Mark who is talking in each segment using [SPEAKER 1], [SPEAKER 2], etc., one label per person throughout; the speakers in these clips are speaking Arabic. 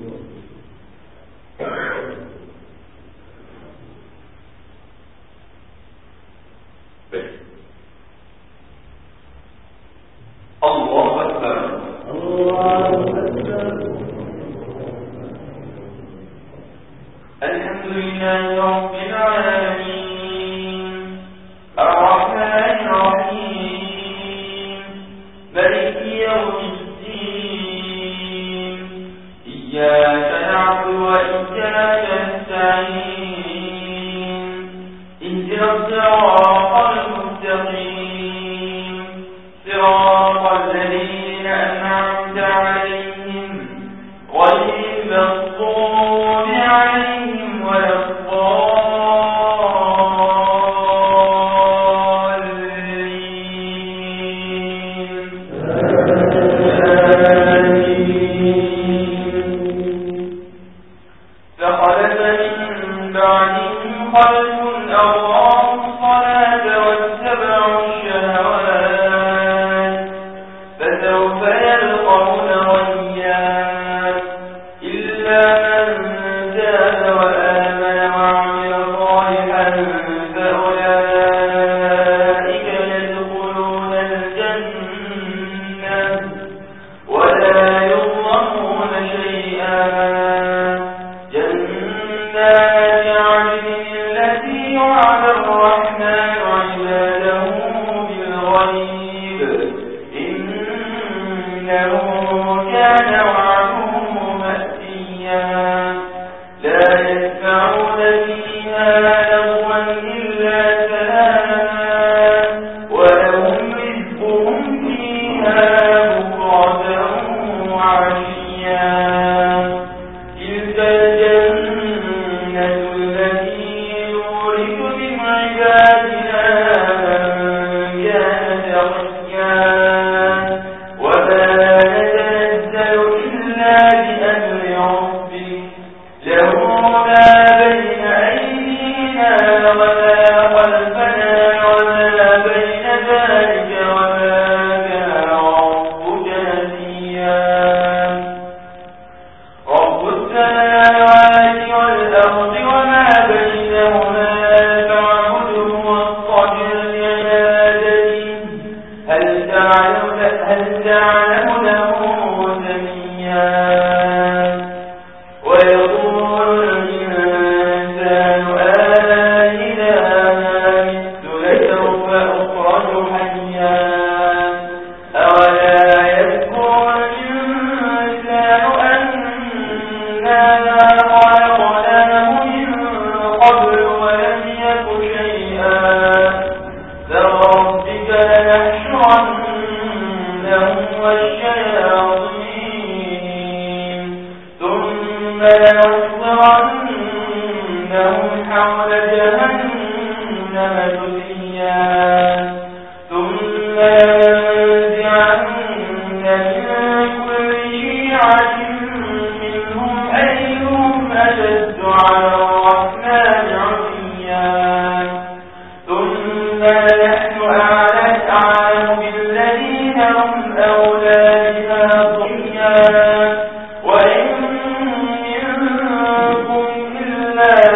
[SPEAKER 1] your فيها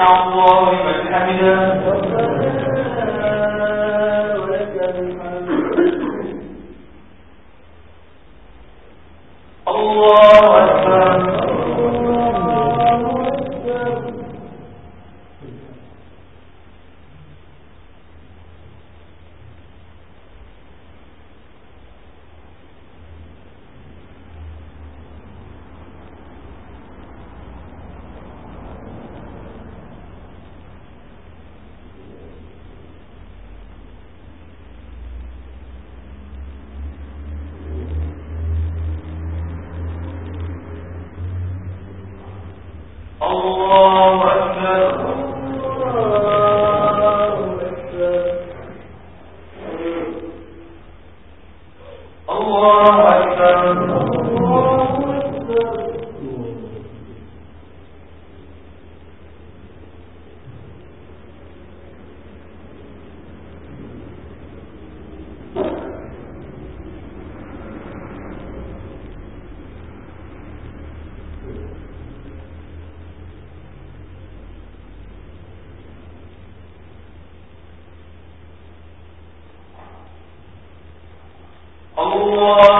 [SPEAKER 1] الله لمن حمده. الله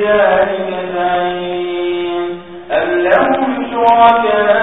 [SPEAKER 1] ذلك زعيم أم لهم شركاء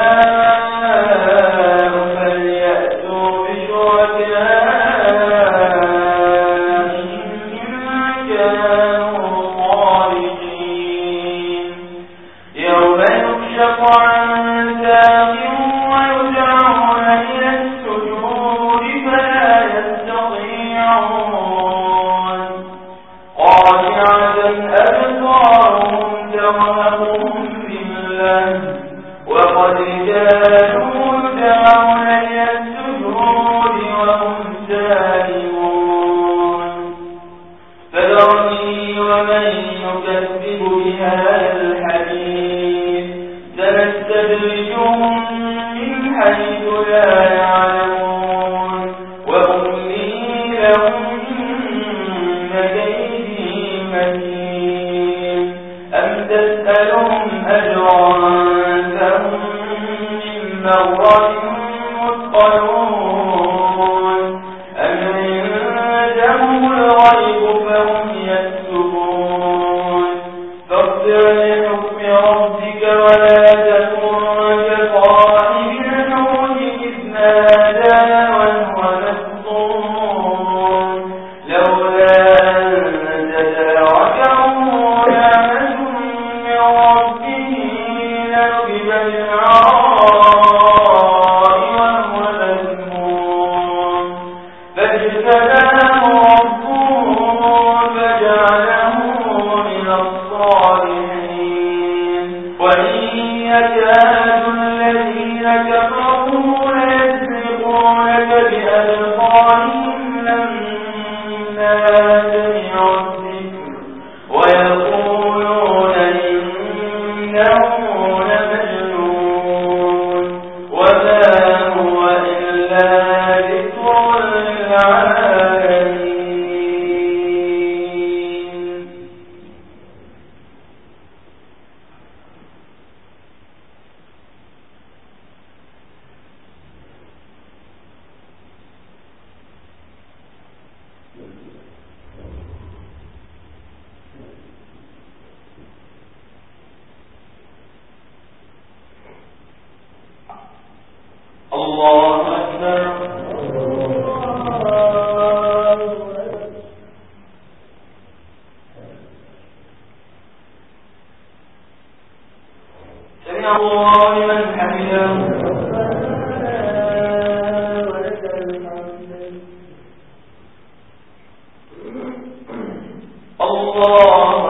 [SPEAKER 1] الله